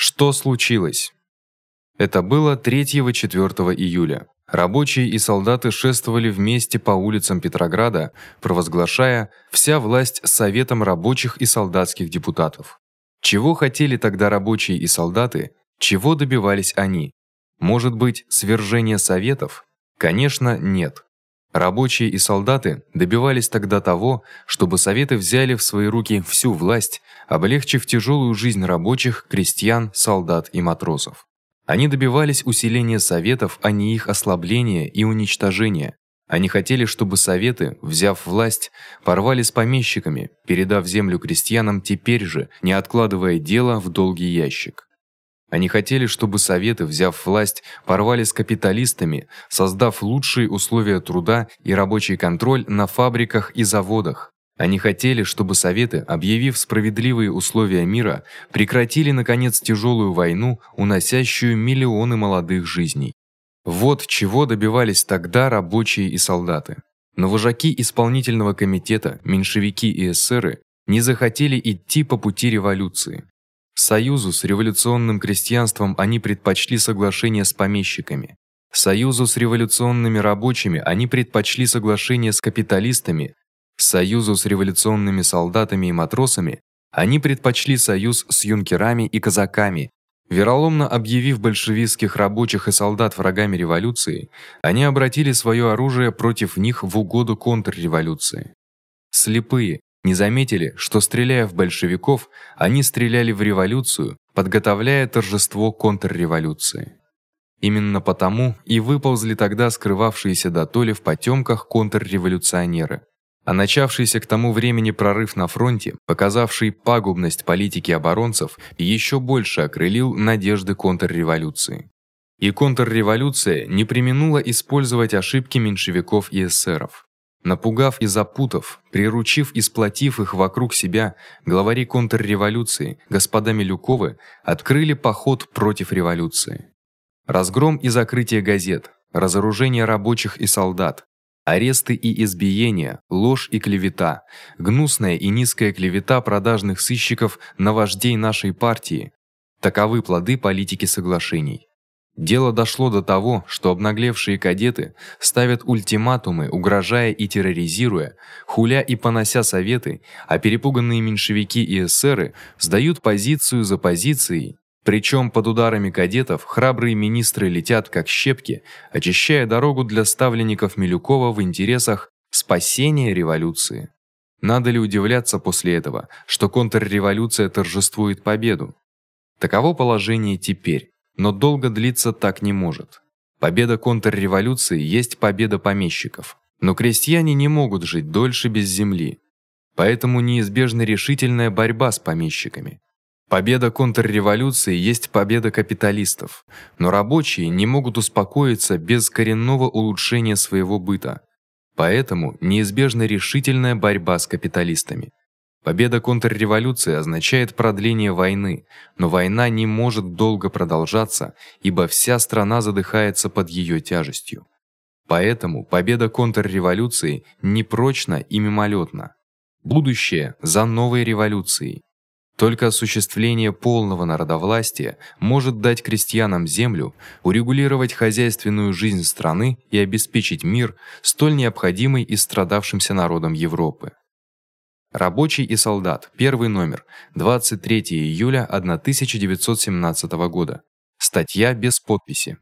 Что случилось? Это было 3-4 июля. Рабочие и солдаты шествовали вместе по улицам Петрограда, провозглашая: "Вся власть советом рабочих и солдатских депутатов". Чего хотели тогда рабочие и солдаты? Чего добивались они? Может быть, свержения советов? Конечно, нет. Рабочие и солдаты добивались тогда того, чтобы советы взяли в свои руки всю власть, облегчив тяжелую жизнь рабочих, крестьян, солдат и матросов. Они добивались усиления советов, а не их ослабления и уничтожения. Они хотели, чтобы советы, взяв власть, порвали с помещиками, передав землю крестьянам теперь же, не откладывая дело в долгий ящик. Они хотели, чтобы советы, взяв власть, порвали с капиталистами, создав лучшие условия труда и рабочий контроль на фабриках и заводах. Они хотели, чтобы советы, объявив справедливые условия мира, прекратили наконец тяжелую войну, уносящую миллионы молодых жизней. Вот чего добивались тогда рабочие и солдаты. Но вожаки исполнительного комитета, меньшевики и эсеры не захотели идти по пути революции. Союзу с революционным крестьянством они предпочли соглашение с помещиками. Союзу с революционными рабочими они предпочли соглашение с капиталистами. Союзу с революционными солдатами и матросами они предпочли союз с юнкерами и казаками. Вероломно объявив большевистских рабочих и солдат врагами революции, они обратили своё оружие против них в угоду контрреволюции. Слепые, не заметили, что стреляя в большевиков, они стреляли в революцию, подготовляя торжество контрреволюции. Именно потому и выползли тогда скрывавшиеся до толи в потёмках контрреволюционеры. А начавшийся к тому времени прорыв на фронте, показавший пагубность политики оборонцев, ещё больше окрылил надежды контрреволюции. И контрреволюция не преминула использовать ошибки меньшевиков и эсеров. Напугав и запутав, приручив и сплотив их вокруг себя, главари контрреволюции, господа Милюковы, открыли поход против революции. Разгром и закрытие газет, разоружение рабочих и солдат, аресты и избиения, ложь и клевета, гнусная и низкая клевета продажных сыщиков на вождей нашей партии таковы плоды политики соглашений. Дело дошло до того, что обнаглевшие кадеты ставят ультиматумы, угрожая и терроризируя, хуля и понося советы, а перепуганные меньшевики и эсеры сдают позицию за позицией. Причём под ударами кадетов храбрые министры летят как щепки, очищая дорогу для ставленников Милюкова в интересах спасения революции. Надо ли удивляться после этого, что контрреволюция торжествует победу? Таково положение теперь. Но долго длиться так не может. Победа контрреволюции есть победа помещиков. Но крестьяне не могут жить дольше без земли. Поэтому неизбежна решительная борьба с помещиками. Победа контрреволюции есть победа капиталистов, но рабочие не могут успокоиться без коренного улучшения своего быта. Поэтому неизбежна решительная борьба с капиталистами. Победа контрреволюции означает продление войны, но война не может долго продолжаться, ибо вся страна задыхается под её тяжестью. Поэтому победа контрреволюции непрочна и мимолетна. Будущее за новой революцией. Только осуществление полного народовластия может дать крестьянам землю, урегулировать хозяйственную жизнь страны и обеспечить мир, столь необходимый истрадавшимся народам Европы. Рабочий и солдат. Первый номер. 23 июля 1917 года. Статья без подписи.